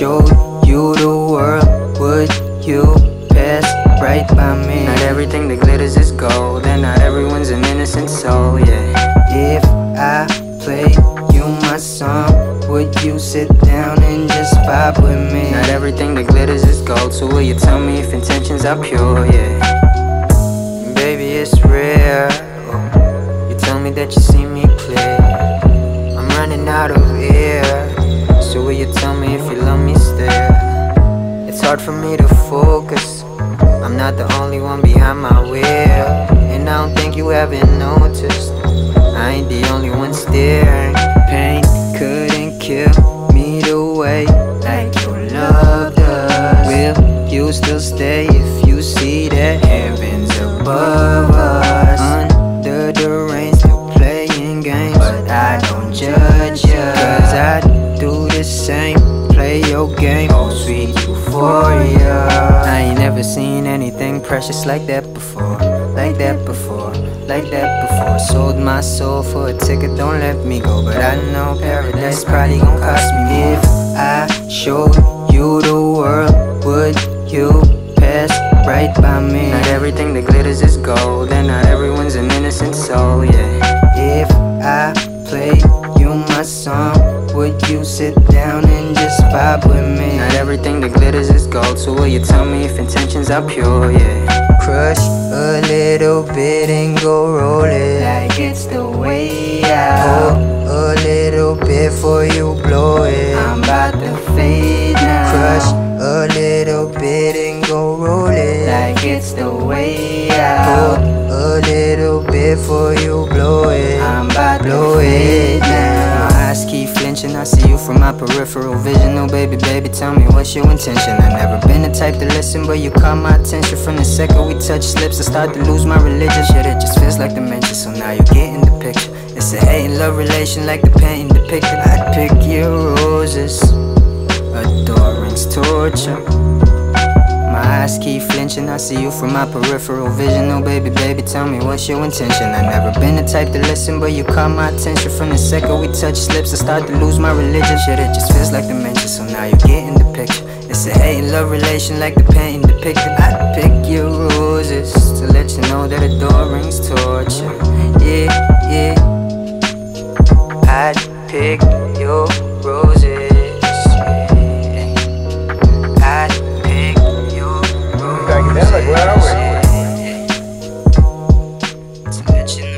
showed you the world, would you pass right by me? Not everything that glitters is gold, and not everyone's an innocent soul, yeah. If I played you my song, would you sit down and just vibe with me? Not everything that glitters is gold, so will you tell me if intentions are pure, yeah? Baby, it's real. You tell me that you see me if you love me still? It's hard for me to focus. I'm not the only one behind my wheel. And I don't think you haven't noticed. I ain't the only one staring. Pain couldn't kill me the way like your love does. Will you still stay if you see that heaven's above us? Under the rain, still playing games, but I don't judge ya. Cause I do the same, play your game, oh sweet euphoria. I ain't never seen anything precious like that before, like that before, like that before. Sold my soul for a ticket, don't let me go. But I know paradise probably gon' cost me. If I showed you the world, would you pass right by me? Not everything that glitters is gold, and not everyone's an innocent soul, yeah. If I played you my song, would you sit down and just vibe with me? Not everything that glitters is gold, so will you tell me if intentions are pure, yeah? Crush a little bit and go roll it like it's the way out. Pull a little bit for you blow it. I'm about to fade now. Crush a little bit and go roll it like it's the way out. Pull a little bit for you blow it. I'm about to from my peripheral vision. Oh baby, baby, tell me what's your intention? I never been the type to listen, but you caught my attention from the second we touched lips. I start to lose my religion. Shit, it just feels like dementia. So now you get in the picture. It's a hate and love relation, like the painting depicted. I'd pick your roses. Adoring's torture. See you from my peripheral vision. Oh, baby, baby, tell me what's your intention? I never been the type to listen, but you caught my attention from the second we touched lips. I start to lose my religion. Shit, it just feels like dementia. So now you get in the picture. It's a hate and love relation, like the painting depicted. I'd pick your roses to let you know that adoring's torture. Yeah, to mention